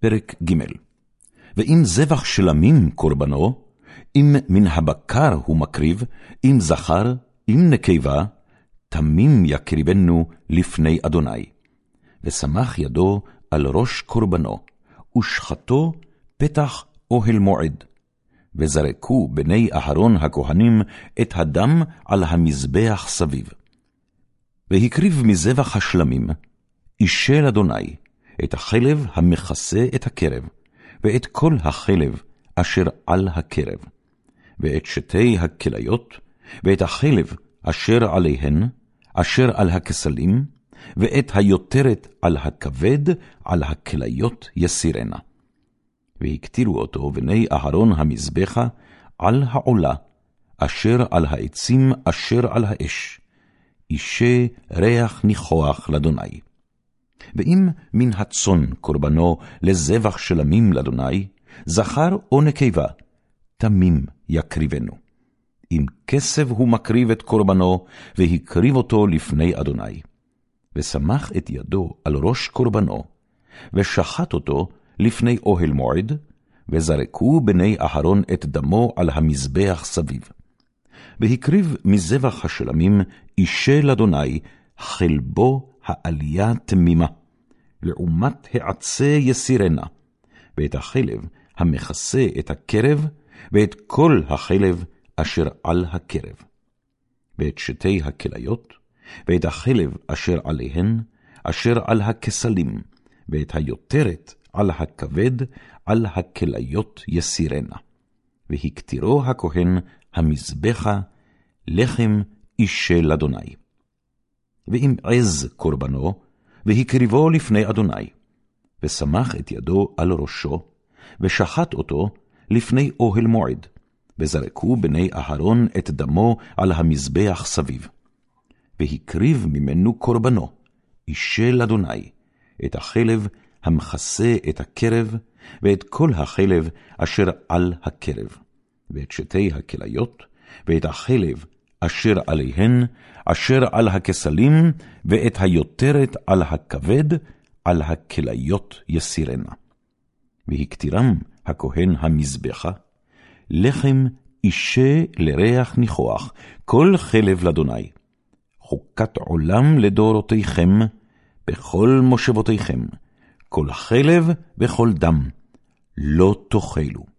פרק ג' ואם זבח שלמים קורבנו, אם מן הבקר הוא מקריב, אם זכר, אם נקבה, תמים יקריבנו לפני אדוני. ושמח ידו על ראש קורבנו, ושחטו פתח אוהל מועד. וזרקו בני אהרון הכהנים את הדם על המזבח סביב. והקריב מזבח השלמים, אישל אדוני, את החלב המכסה את הקרב, ואת כל החלב אשר על הקרב, ואת שתי הכליות, ואת החלב אשר עליהן, אשר על הכסלים, ואת היותרת על הכבד, על הכליות יסירנה. והקטירו אותו בני אהרון המזבחה על העולה, אשר על העצים אשר על האש, אישי ריח ניחוח לאדוני. ואם מן הצאן קורבנו לזבח שלמים לאדוני, זכר או נקבה, תמים יקריבנו. אם כסב הוא מקריב את קורבנו, והקריב אותו לפני אדוני. ושמח את ידו על ראש קורבנו, ושחט אותו לפני אוהל מועד, וזרקו בני אהרון את דמו על המזבח סביב. והקריב מזבח השלמים אישה לאדוני, חלבו העלייה תמימה, לעומת העצה יסירנה, ואת החלב המכסה את הקרב, ואת כל החלב אשר על הקרב. ואת שתי הכליות, ואת החלב אשר עליהן, אשר על הכסלים, ואת היותרת על הכבד, על הכליות יסירנה. והקטירו הכהן המזבחה, לחם אישל אדוני. ואם עז קורבנו, והקריבו לפני אדוני, ושמח את ידו על ראשו, ושחט אותו לפני אוהל מועד, וזרקו בני אהרון את דמו על המזבח סביב. והקריב ממנו קורבנו, אישל אדוני, את החלב המכסה את הקרב, ואת כל החלב אשר על הקרב, ואת שתי הכליות, ואת החלב אשר עליהן, אשר על הכסלים, ואת היותרת על הכבד, על הכליות יסירנה. והקטירם הכהן המזבחה, לחם אישה לריח ניחוח, כל חלב לאדוני. חוקת עולם לדורותיכם, בכל מושבותיכם, כל חלב וכל דם, לא תאכלו.